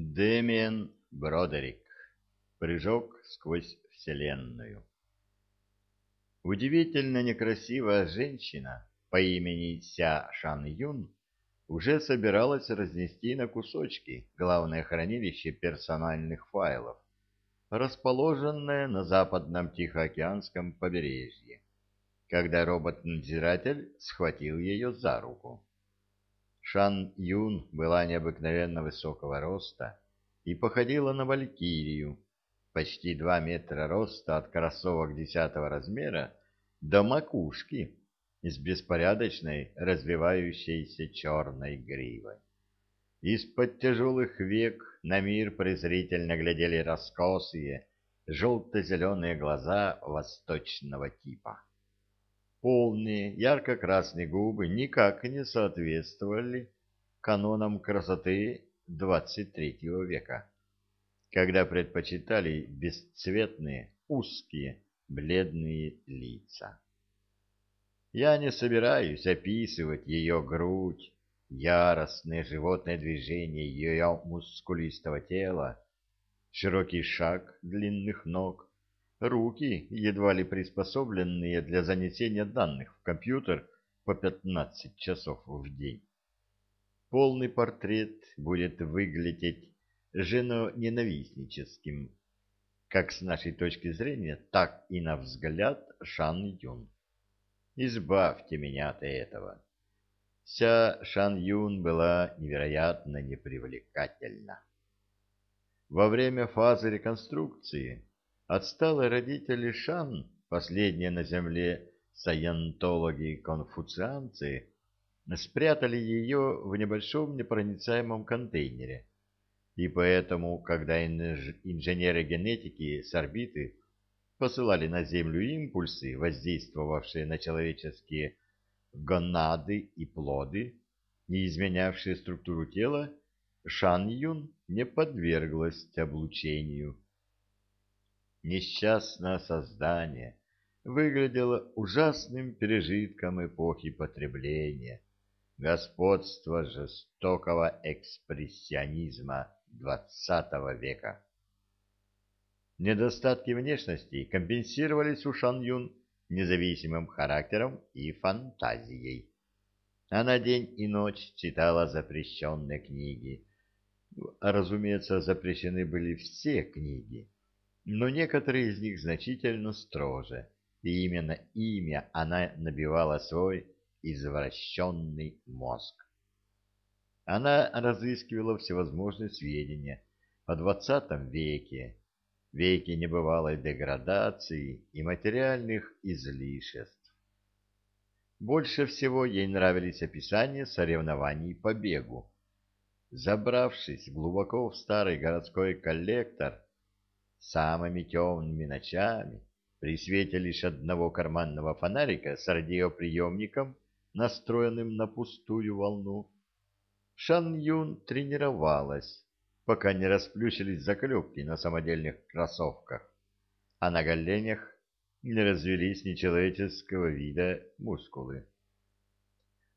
Дэмиен Бродерик. Прыжок сквозь Вселенную. Удивительно некрасивая женщина по имени Ся Шан Юн уже собиралась разнести на кусочки главное хранилище персональных файлов, расположенное на западном Тихоокеанском побережье, когда робот-надзиратель схватил ее за руку. Шан Юн была необыкновенно высокого роста и походила на валькирию, почти два метра роста от кроссовок десятого размера до макушки с беспорядочной развивающейся черной гривой. Из-под тяжелых век на мир презрительно глядели раскосые, желто-зеленые глаза восточного типа. Полные ярко-красные губы никак не соответствовали канонам красоты XXIII века, когда предпочитали бесцветные, узкие, бледные лица. Я не собираюсь описывать ее грудь, яростное животное движение ее мускулистого тела, широкий шаг длинных ног, Руки, едва ли приспособленные для занесения данных в компьютер по 15 часов в день. Полный портрет будет выглядеть женоненавистническим, как с нашей точки зрения, так и на взгляд Шан Юн. Избавьте меня от этого. Вся Шан Юн была невероятно непривлекательна. Во время фазы реконструкции Отсталые родители Шан, последние на земле саентологи-конфуцианцы, спрятали ее в небольшом непроницаемом контейнере. И поэтому, когда инженеры генетики с орбиты посылали на Землю импульсы, воздействовавшие на человеческие гонады и плоды, не изменявшие структуру тела, Шан Юн не подверглась облучению несчастное создание выглядело ужасным пережитком эпохи потребления, господства жестокого экспрессионизма XX века. Недостатки внешности компенсировались у Шан Юн независимым характером и фантазией. Она день и ночь читала запрещенные книги. Разумеется, запрещены были все книги но некоторые из них значительно строже, и именно ими она набивала свой извращенный мозг. Она разыскивала всевозможные сведения о двадцатом веке, веке небывалой деградации и материальных излишеств. Больше всего ей нравились описания соревнований по бегу. Забравшись глубоко в старый городской коллектор, самыми темными ночами, при свете лишь одного карманного фонарика с радиоприемником, настроенным на пустую волну, Шан Юн тренировалась, пока не расплющились заклепки на самодельных кроссовках, а на голенях не развелись нечеловеческого вида мускулы.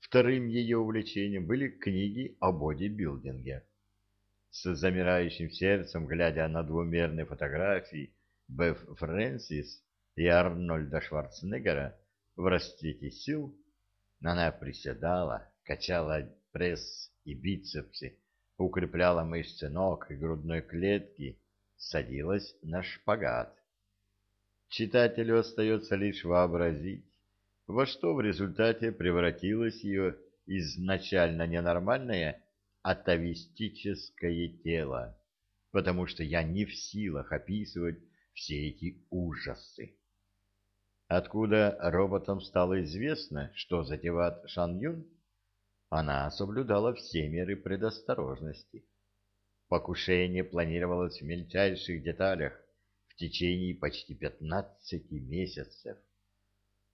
Вторым ее увлечением были книги о бодибилдинге с замирающим сердцем, глядя на двумерные фотографии Беф Фрэнсис и Арнольда Шварценеггера в расцвете сил, она приседала, качала пресс и бицепсы, укрепляла мышцы ног и грудной клетки, садилась на шпагат. Читателю остается лишь вообразить, во что в результате превратилась ее изначально ненормальная атовистическое тело, потому что я не в силах описывать все эти ужасы. Откуда роботам стало известно, что затевает Шан Юн? Она соблюдала все меры предосторожности. Покушение планировалось в мельчайших деталях в течение почти пятнадцати месяцев.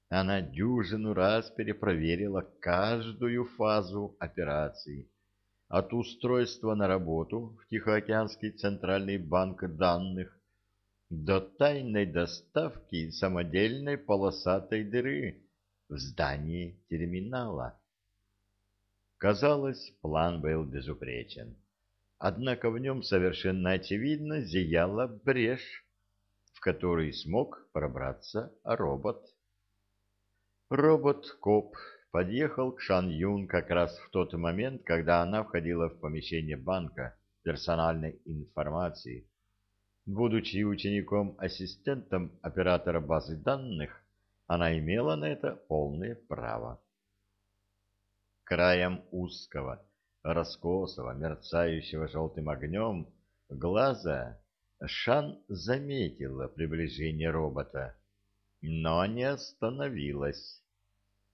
Она дюжину раз перепроверила каждую фазу операции от устройства на работу в Тихоокеанский центральный банк данных до тайной доставки самодельной полосатой дыры в здании терминала. Казалось, план был безупречен. однако в нем совершенно очевидно зияла брешь, в которой смог пробраться робот. Робот-коп подъехал к Шан Юн как раз в тот момент, когда она входила в помещение банка персональной информации. Будучи учеником-ассистентом оператора базы данных, она имела на это полное право. Краем узкого, раскосого, мерцающего желтым огнем глаза Шан заметила приближение робота, но не остановилась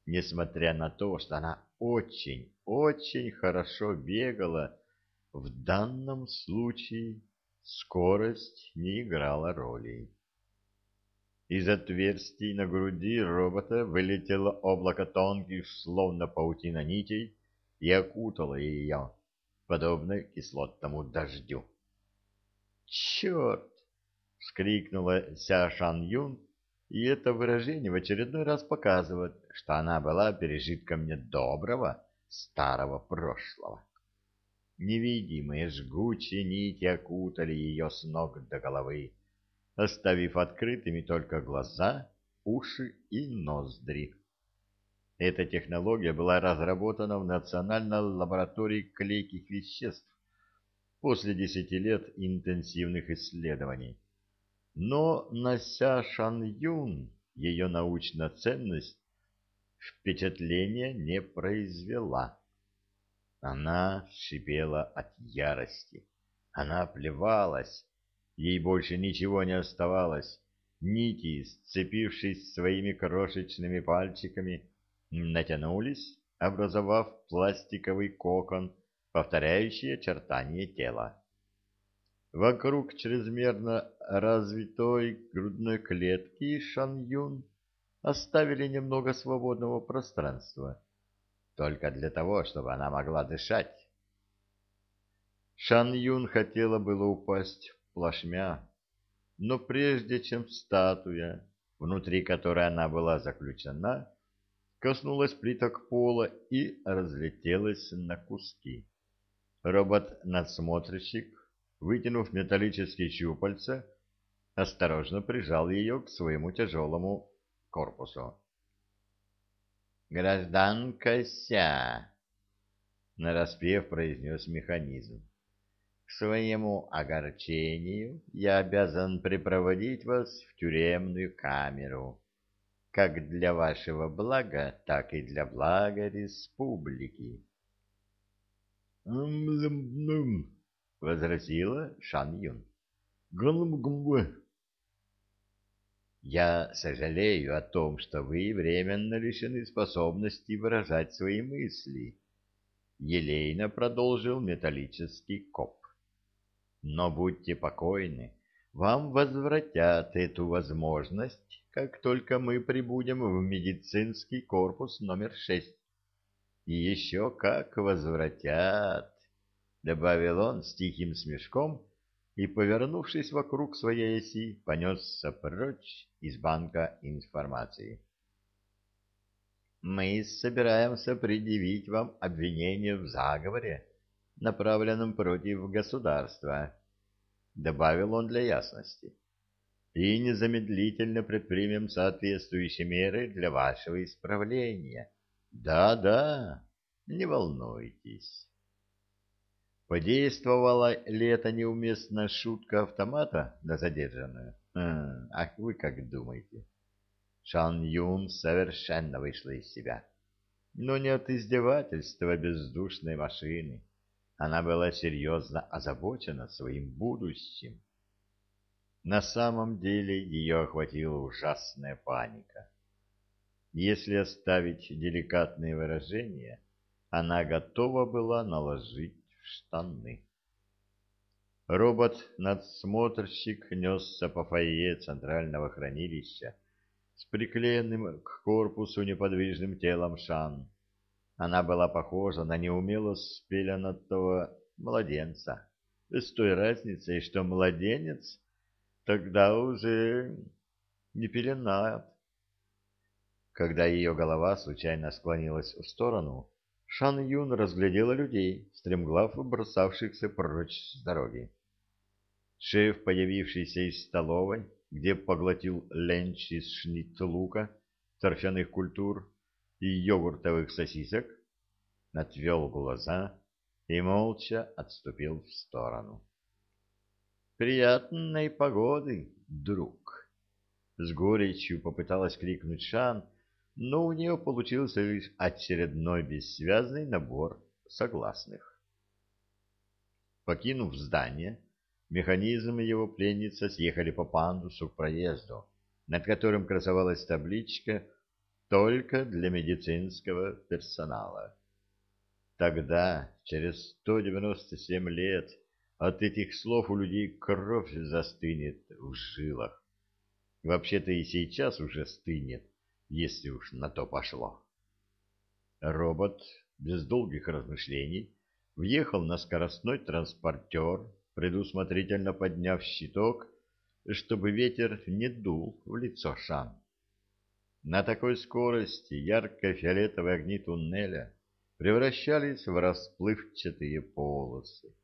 несмотря на то, что она очень, очень хорошо бегала, в данном случае скорость не играла роли. Из отверстий на груди робота вылетело облако тонких, словно паутина нитей, и окутало ее, подобно кислотному дождю. «Черт!» — вскрикнула Ся Шан Юн, и это выражение в очередной раз показывает, что она была пережитком недоброго старого прошлого. Невидимые жгучие нити окутали ее с ног до головы, оставив открытыми только глаза, уши и ноздри. Эта технология была разработана в Национальной лаборатории клейких веществ после десяти лет интенсивных исследований. Но на Ся Шан Юн ее научная ценность впечатления не произвела. Она шипела от ярости. Она плевалась. Ей больше ничего не оставалось. Нити, сцепившись своими крошечными пальчиками, натянулись, образовав пластиковый кокон, повторяющий очертания тела. Вокруг чрезмерно развитой грудной клетки Шан Юн оставили немного свободного пространства, только для того, чтобы она могла дышать. Шан Юн хотела было упасть плашмя, но прежде чем статуя, внутри которой она была заключена, коснулась плиток пола и разлетелась на куски. Робот-надсмотрщик вытянув металлические щупальца, осторожно прижал ее к своему тяжелому корпусу. «Гражданка Ся!» — нараспев произнес механизм. «К своему огорчению я обязан припроводить вас в тюремную камеру, как для вашего блага, так и для блага республики». «М-м-м!» — возразила Шан Юн. «Гм-гм-гм!» «Я сожалею о том, что вы временно лишены способности выражать свои мысли», — елейно продолжил металлический коп. «Но будьте покойны, вам возвратят эту возможность, как только мы прибудем в медицинский корпус номер шесть. И еще как возвратят!» — добавил он с тихим смешком и, повернувшись вокруг своей оси, понесся прочь из банка информации. «Мы собираемся предъявить вам обвинение в заговоре, направленном против государства», — добавил он для ясности, — «и незамедлительно предпримем соответствующие меры для вашего исправления. Да-да, не волнуйтесь». Подействовала ли эта неуместная шутка автомата на задержанную? Ах, вы как думаете? Шан Юн совершенно вышла из себя. Но не от издевательства бездушной машины. Она была серьезно озабочена своим будущим. На самом деле ее охватила ужасная паника. Если оставить деликатные выражения, она готова была наложить штаны. Робот-надсмотрщик несся по фойе центрального хранилища с приклеенным к корпусу неподвижным телом Шан. Она была похожа на неумело спеленатого младенца, с той разницей, что младенец тогда уже не пеленает. Когда ее голова случайно склонилась в сторону, Шан Юн разглядела людей, стремглав бросавшихся прочь с дороги. Шеф, появившийся из столовой, где поглотил ленч из шницлука, торфяных культур и йогуртовых сосисок, отвел глаза и молча отступил в сторону. «Приятной погоды, друг!» С горечью попыталась крикнуть Шан, но у нее получился лишь очередной бессвязный набор согласных. Покинув здание, механизм и его пленница съехали по пандусу к проезду, над которым красовалась табличка «Только для медицинского персонала». Тогда, через 197 лет, от этих слов у людей кровь застынет в жилах. Вообще-то и сейчас уже стынет, если уж на то пошло. Робот, без долгих размышлений, въехал на скоростной транспортер, предусмотрительно подняв щиток, чтобы ветер не дул в лицо Шан. На такой скорости ярко-фиолетовые огни туннеля превращались в расплывчатые полосы.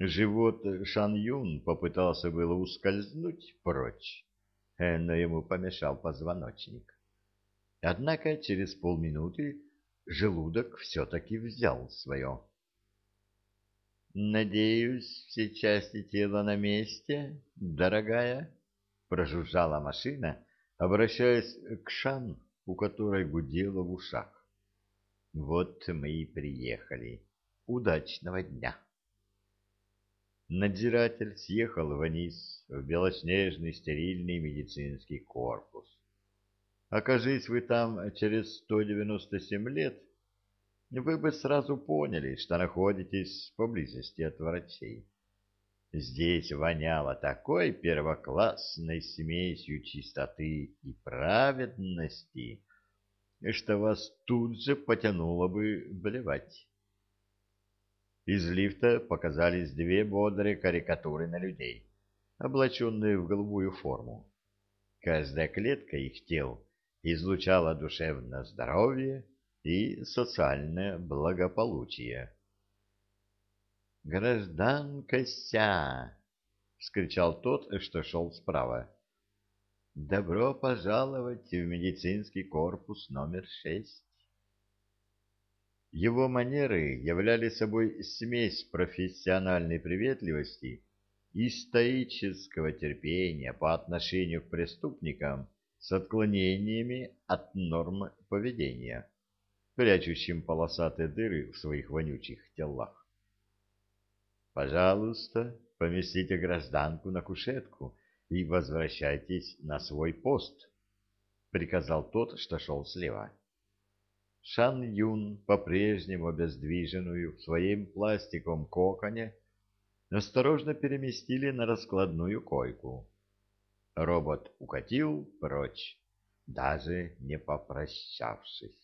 Живот Шан Юн попытался было ускользнуть прочь, но ему помешал позвоночник. Однако через полминуты желудок все-таки взял свое. «Надеюсь, все части тела на месте, дорогая?» — прожужжала машина, обращаясь к Шан, у которой гудело в ушах. «Вот мы и приехали. Удачного дня!» Надзиратель съехал вниз в белоснежный стерильный медицинский корпус. Окажись вы там через 197 лет, вы бы сразу поняли, что находитесь поблизости от врачей. Здесь воняло такой первоклассной смесью чистоты и праведности, что вас тут же потянуло бы блевать. Из лифта показались две бодрые карикатуры на людей, облаченные в голубую форму. Каждая клетка их тел излучала душевное здоровье и социальное благополучие. «Гражданка Ся!» — вскричал тот, что шел справа. «Добро пожаловать в медицинский корпус номер шесть». Его манеры являли собой смесь профессиональной приветливости и стоического терпения по отношению к преступникам с отклонениями от норм поведения, прячущим полосатые дыры в своих вонючих телах. «Пожалуйста, поместите гражданку на кушетку и возвращайтесь на свой пост», — приказал тот, что шел слева. Шан Юн, по-прежнему обездвиженную в своем пластиковом коконе, осторожно переместили на раскладную койку. Робот укатил прочь, даже не попрощавшись.